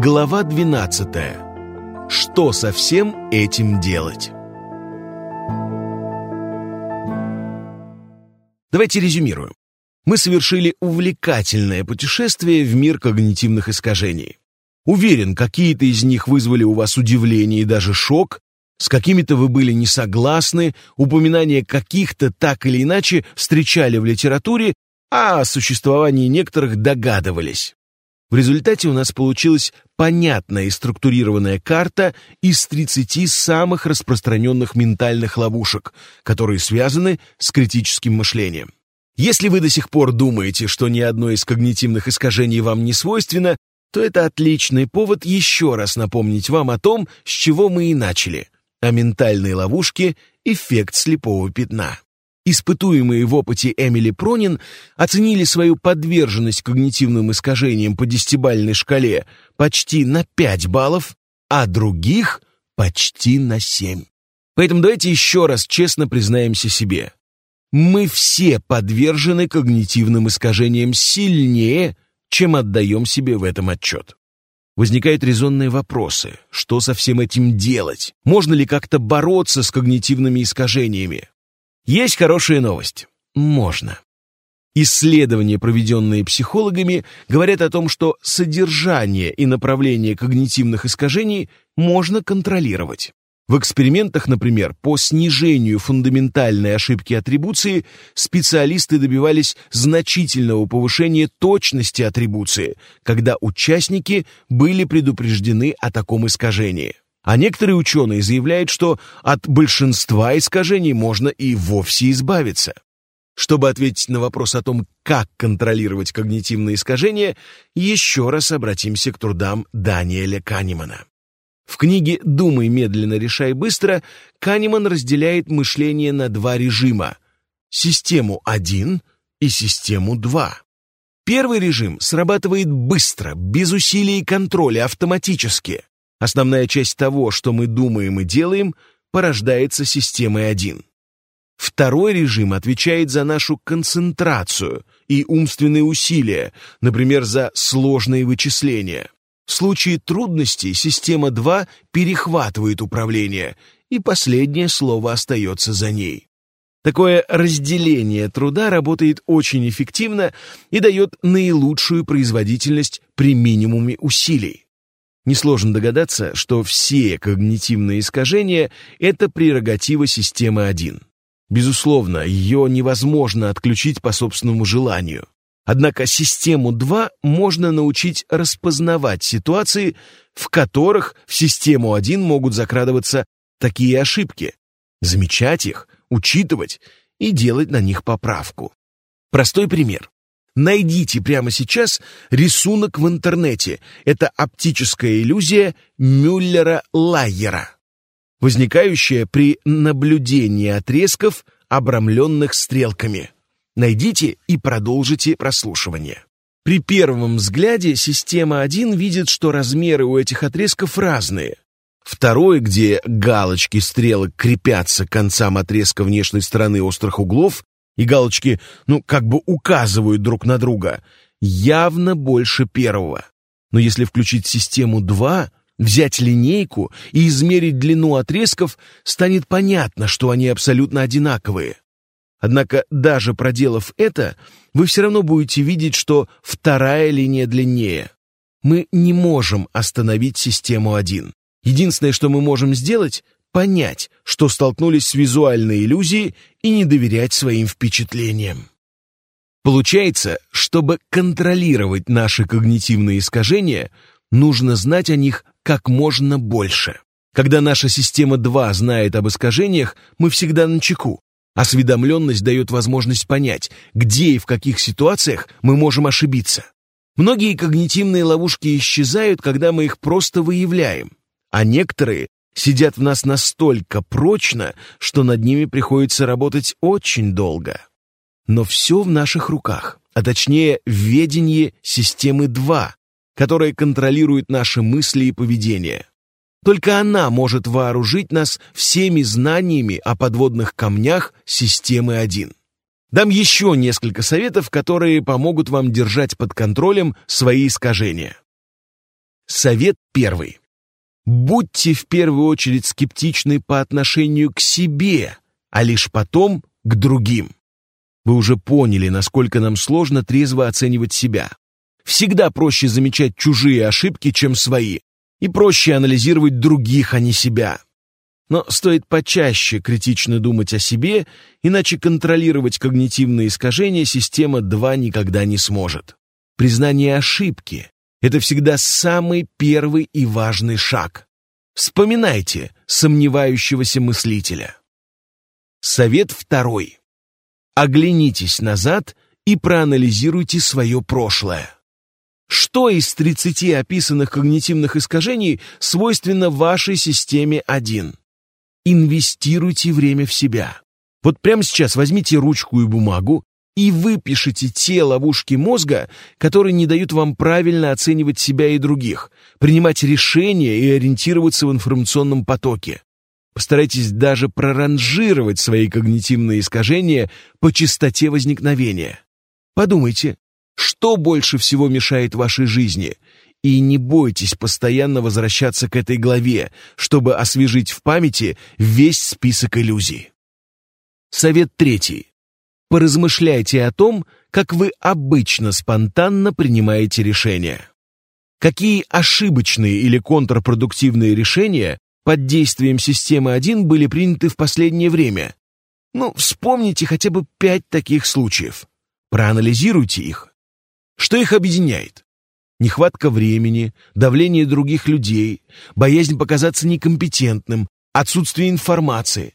Глава 12. Что со всем этим делать? Давайте резюмируем. Мы совершили увлекательное путешествие в мир когнитивных искажений. Уверен, какие-то из них вызвали у вас удивление и даже шок, с какими-то вы были не согласны, упоминания каких-то так или иначе встречали в литературе, а о существовании некоторых догадывались. В результате у нас получилась понятная и структурированная карта из 30 самых распространенных ментальных ловушек, которые связаны с критическим мышлением. Если вы до сих пор думаете, что ни одно из когнитивных искажений вам не свойственно, то это отличный повод еще раз напомнить вам о том, с чего мы и начали – о ментальной ловушке «Эффект слепого пятна». Испытуемые в опыте Эмили Пронин оценили свою подверженность когнитивным искажениям по десятибальной шкале почти на 5 баллов, а других почти на 7. Поэтому давайте еще раз честно признаемся себе. Мы все подвержены когнитивным искажениям сильнее, чем отдаем себе в этом отчет. Возникают резонные вопросы. Что со всем этим делать? Можно ли как-то бороться с когнитивными искажениями? Есть хорошая новость. Можно. Исследования, проведенные психологами, говорят о том, что содержание и направление когнитивных искажений можно контролировать. В экспериментах, например, по снижению фундаментальной ошибки атрибуции специалисты добивались значительного повышения точности атрибуции, когда участники были предупреждены о таком искажении. А некоторые ученые заявляют, что от большинства искажений можно и вовсе избавиться. Чтобы ответить на вопрос о том, как контролировать когнитивные искажения, еще раз обратимся к трудам Даниэля Канемана. В книге «Думай медленно, решай быстро» Канеман разделяет мышление на два режима – систему 1 и систему 2. Первый режим срабатывает быстро, без усилий и контроля, автоматически. Основная часть того, что мы думаем и делаем, порождается системой 1. Второй режим отвечает за нашу концентрацию и умственные усилия, например, за сложные вычисления. В случае трудностей система 2 перехватывает управление, и последнее слово остается за ней. Такое разделение труда работает очень эффективно и дает наилучшую производительность при минимуме усилий. Несложно догадаться, что все когнитивные искажения — это прерогатива системы 1. Безусловно, ее невозможно отключить по собственному желанию. Однако систему 2 можно научить распознавать ситуации, в которых в систему 1 могут закрадываться такие ошибки, замечать их, учитывать и делать на них поправку. Простой пример. Найдите прямо сейчас рисунок в интернете. Это оптическая иллюзия Мюллера-Лайера, возникающая при наблюдении отрезков, обрамленных стрелками. Найдите и продолжите прослушивание. При первом взгляде система 1 видит, что размеры у этих отрезков разные. Второй, где галочки стрелок крепятся к концам отрезка внешней стороны острых углов, и галочки, ну, как бы указывают друг на друга, явно больше первого. Но если включить систему 2, взять линейку и измерить длину отрезков, станет понятно, что они абсолютно одинаковые. Однако, даже проделав это, вы все равно будете видеть, что вторая линия длиннее. Мы не можем остановить систему 1. Единственное, что мы можем сделать, понять, что столкнулись с визуальной иллюзией и не доверять своим впечатлениям. Получается, чтобы контролировать наши когнитивные искажения, нужно знать о них как можно больше. Когда наша система 2 знает об искажениях, мы всегда на чеку. Осведомленность дает возможность понять, где и в каких ситуациях мы можем ошибиться. Многие когнитивные ловушки исчезают, когда мы их просто выявляем, а некоторые сидят в нас настолько прочно, что над ними приходится работать очень долго. Но все в наших руках, а точнее в ведении системы 2, которая контролирует наши мысли и поведение. Только она может вооружить нас всеми знаниями о подводных камнях системы 1. Дам еще несколько советов, которые помогут вам держать под контролем свои искажения. Совет первый. Будьте в первую очередь скептичны по отношению к себе, а лишь потом к другим. Вы уже поняли, насколько нам сложно трезво оценивать себя. Всегда проще замечать чужие ошибки, чем свои, и проще анализировать других, а не себя. Но стоит почаще критично думать о себе, иначе контролировать когнитивные искажения система 2 никогда не сможет. Признание ошибки – это всегда самый первый и важный шаг. Вспоминайте сомневающегося мыслителя. Совет второй. Оглянитесь назад и проанализируйте свое прошлое. Что из 30 описанных когнитивных искажений свойственно вашей системе 1? Инвестируйте время в себя. Вот прямо сейчас возьмите ручку и бумагу и выпишите те ловушки мозга, которые не дают вам правильно оценивать себя и других, принимать решения и ориентироваться в информационном потоке. Постарайтесь даже проранжировать свои когнитивные искажения по частоте возникновения. Подумайте, что больше всего мешает вашей жизни – и не бойтесь постоянно возвращаться к этой главе, чтобы освежить в памяти весь список иллюзий. Совет третий. Поразмышляйте о том, как вы обычно спонтанно принимаете решения. Какие ошибочные или контрпродуктивные решения под действием системы 1 были приняты в последнее время? Ну, вспомните хотя бы пять таких случаев. Проанализируйте их. Что их объединяет? Нехватка времени, давление других людей, боязнь показаться некомпетентным, отсутствие информации.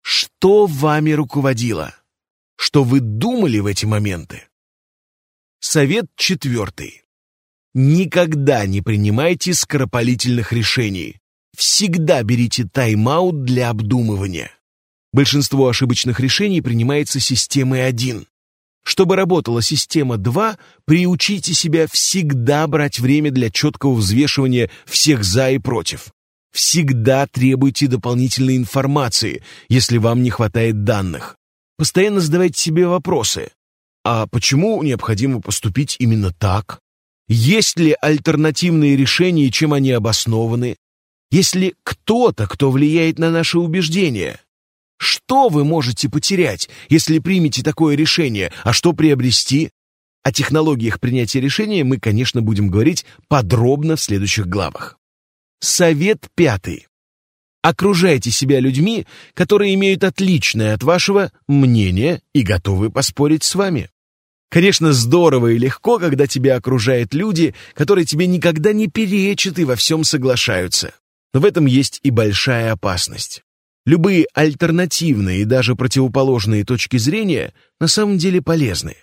Что вами руководило? Что вы думали в эти моменты? Совет четвертый. Никогда не принимайте скоропалительных решений. Всегда берите тайм-аут для обдумывания. Большинство ошибочных решений принимается системой 1. Чтобы работала система 2, приучите себя всегда брать время для четкого взвешивания всех «за» и «против». Всегда требуйте дополнительной информации, если вам не хватает данных. Постоянно задавайте себе вопросы. А почему необходимо поступить именно так? Есть ли альтернативные решения и чем они обоснованы? Есть ли кто-то, кто влияет на наши убеждения? Что вы можете потерять, если примете такое решение, а что приобрести? О технологиях принятия решения мы, конечно, будем говорить подробно в следующих главах. Совет пятый. Окружайте себя людьми, которые имеют отличное от вашего мнение и готовы поспорить с вами. Конечно, здорово и легко, когда тебя окружают люди, которые тебе никогда не перечат и во всем соглашаются. Но в этом есть и большая опасность. Любые альтернативные и даже противоположные точки зрения на самом деле полезны.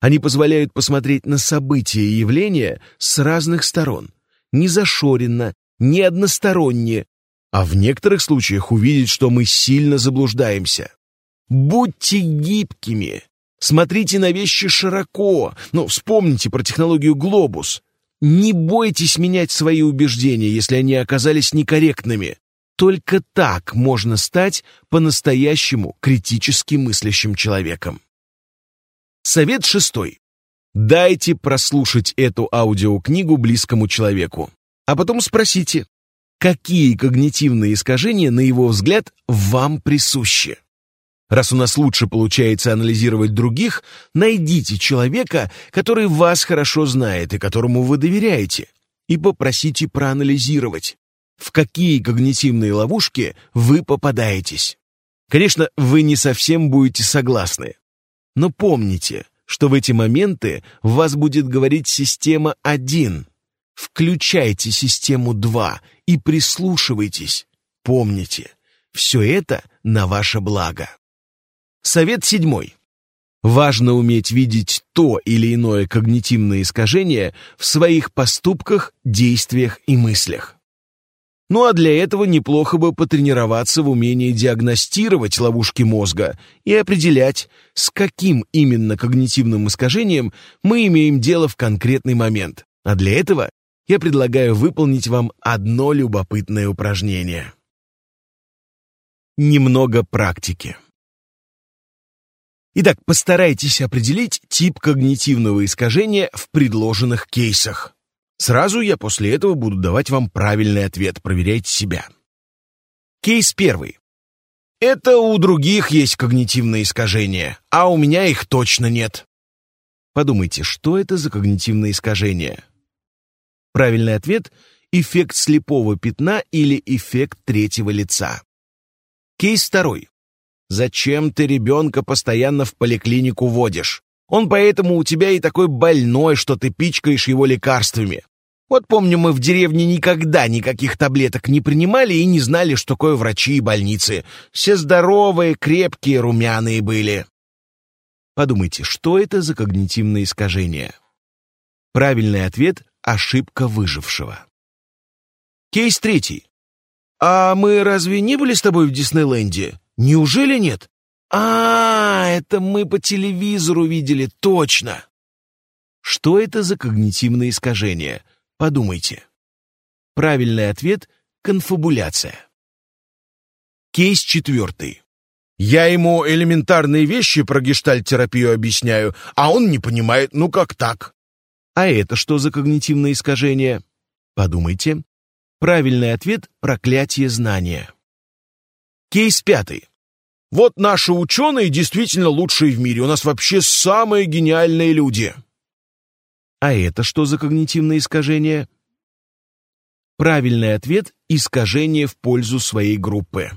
Они позволяют посмотреть на события и явления с разных сторон, не зашоренно, не односторонне, а в некоторых случаях увидеть, что мы сильно заблуждаемся. Будьте гибкими, смотрите на вещи широко, но вспомните про технологию «Глобус». Не бойтесь менять свои убеждения, если они оказались некорректными. Только так можно стать по-настоящему критически мыслящим человеком. Совет шестой. Дайте прослушать эту аудиокнигу близкому человеку, а потом спросите, какие когнитивные искажения, на его взгляд, вам присущи. Раз у нас лучше получается анализировать других, найдите человека, который вас хорошо знает и которому вы доверяете, и попросите проанализировать, в какие когнитивные ловушки вы попадаетесь. Конечно, вы не совсем будете согласны. Но помните, что в эти моменты вас будет говорить система 1. Включайте систему 2 и прислушивайтесь. Помните, все это на ваше благо. Совет седьмой. Важно уметь видеть то или иное когнитивное искажение в своих поступках, действиях и мыслях. Ну а для этого неплохо бы потренироваться в умении диагностировать ловушки мозга и определять, с каким именно когнитивным искажением мы имеем дело в конкретный момент. А для этого я предлагаю выполнить вам одно любопытное упражнение. Немного практики. Итак, постарайтесь определить тип когнитивного искажения в предложенных кейсах. Сразу я после этого буду давать вам правильный ответ, проверяйте себя. Кейс первый. Это у других есть когнитивные искажения, а у меня их точно нет. Подумайте, что это за когнитивные искажения? Правильный ответ – эффект слепого пятна или эффект третьего лица. Кейс второй. Зачем ты ребенка постоянно в поликлинику водишь? Он поэтому у тебя и такой больной, что ты пичкаешь его лекарствами. Вот помню, мы в деревне никогда никаких таблеток не принимали и не знали, что такое врачи и больницы. Все здоровые, крепкие, румяные были. Подумайте, что это за когнитивное искажение? Правильный ответ – ошибка выжившего. Кейс третий. «А мы разве не были с тобой в Диснейленде? Неужели нет?» «А, это мы по телевизору видели, точно!» Что это за когнитивное искажение? Подумайте. Правильный ответ – конфабуляция. Кейс четвертый. Я ему элементарные вещи про гештальт-терапию объясняю, а он не понимает, ну как так? А это что за когнитивное искажение? Подумайте. Правильный ответ – проклятие знания. Кейс пятый. Вот наши ученые действительно лучшие в мире, у нас вообще самые гениальные люди. А это что за когнитивное искажение? Правильный ответ – искажение в пользу своей группы.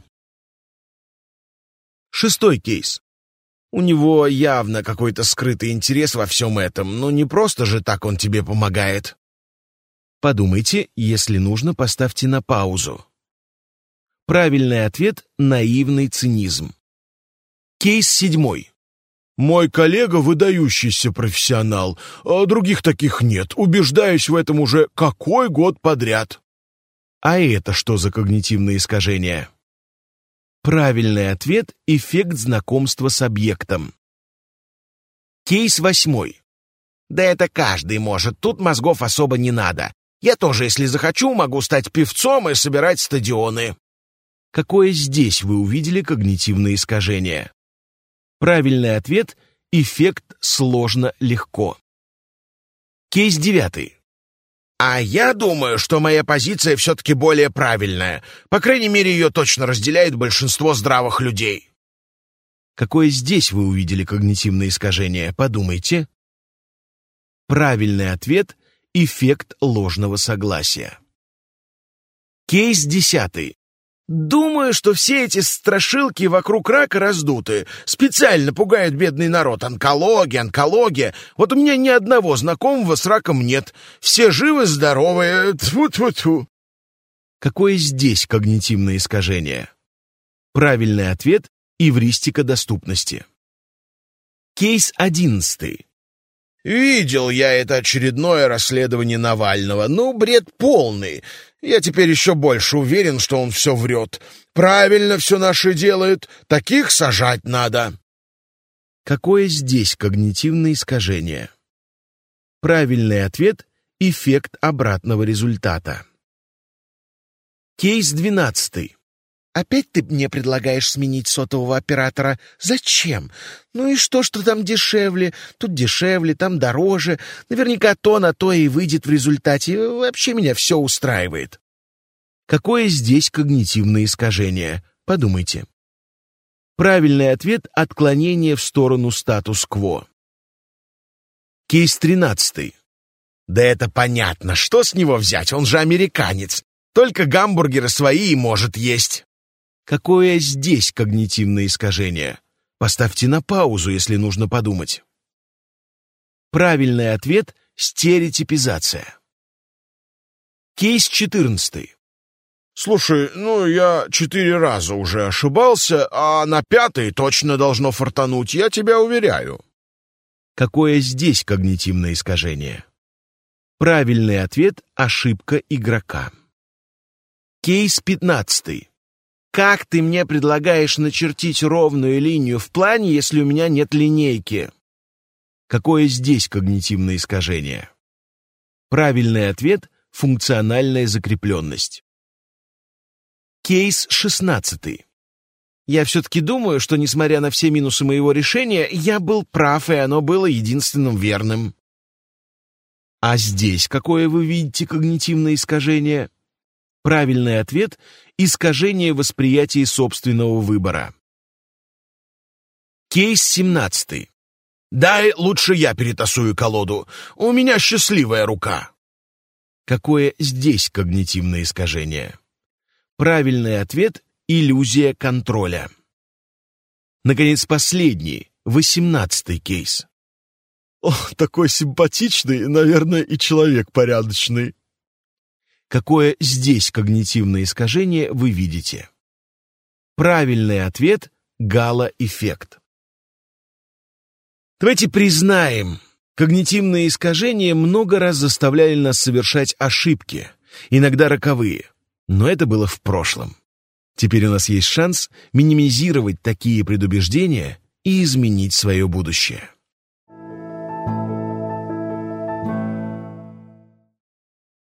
Шестой кейс. У него явно какой-то скрытый интерес во всем этом, но не просто же так он тебе помогает. Подумайте, если нужно, поставьте на паузу. Правильный ответ – наивный цинизм. Кейс седьмой. Мой коллега выдающийся профессионал, а других таких нет, убеждаюсь в этом уже какой год подряд. А это что за когнитивное искажение? Правильный ответ – эффект знакомства с объектом. Кейс восьмой. Да это каждый может, тут мозгов особо не надо. Я тоже, если захочу, могу стать певцом и собирать стадионы. Какое здесь вы увидели когнитивное искажение? Правильный ответ – эффект сложно-легко. Кейс девятый. А я думаю, что моя позиция все-таки более правильная. По крайней мере, ее точно разделяет большинство здравых людей. Какое здесь вы увидели когнитивное искажение? Подумайте. Правильный ответ – эффект ложного согласия. Кейс десятый. Думаю, что все эти страшилки вокруг рака раздуты. Специально пугают бедный народ. Онкология, онкология. Вот у меня ни одного знакомого с раком нет. Все живы-здоровые. Тьфу-тьфу-тьфу. Какое здесь когнитивное искажение? Правильный ответ – эвристика доступности. Кейс одиннадцатый. Видел я это очередное расследование Навального. Ну, бред полный. Я теперь еще больше уверен, что он все врет. Правильно все наши делают. Таких сажать надо. Какое здесь когнитивное искажение? Правильный ответ – эффект обратного результата. Кейс двенадцатый. Опять ты мне предлагаешь сменить сотового оператора? Зачем? Ну и что, что там дешевле? Тут дешевле, там дороже. Наверняка то на то и выйдет в результате. Вообще меня все устраивает. Какое здесь когнитивное искажение? Подумайте. Правильный ответ – отклонение в сторону статус-кво. Кейс тринадцатый. Да это понятно. Что с него взять? Он же американец. Только гамбургеры свои и может есть. Какое здесь когнитивное искажение? Поставьте на паузу, если нужно подумать. Правильный ответ – стереотипизация. Кейс 14. Слушай, ну я четыре раза уже ошибался, а на пятый точно должно фартануть, я тебя уверяю. Какое здесь когнитивное искажение? Правильный ответ – ошибка игрока. Кейс 15. Как ты мне предлагаешь начертить ровную линию в плане, если у меня нет линейки? Какое здесь когнитивное искажение? Правильный ответ – функциональная закрепленность. Кейс 16. Я все-таки думаю, что, несмотря на все минусы моего решения, я был прав, и оно было единственным верным. А здесь какое вы видите когнитивное искажение? Правильный ответ – искажение восприятия собственного выбора. Кейс 17. «Дай лучше я перетасую колоду. У меня счастливая рука». Какое здесь когнитивное искажение? Правильный ответ – иллюзия контроля. Наконец, последний, восемнадцатый кейс. О, такой симпатичный, наверное, и человек порядочный. Какое здесь когнитивное искажение вы видите? Правильный ответ – гала-эффект. Давайте признаем, когнитивные искажения много раз заставляли нас совершать ошибки, иногда роковые, но это было в прошлом. Теперь у нас есть шанс минимизировать такие предубеждения и изменить свое будущее.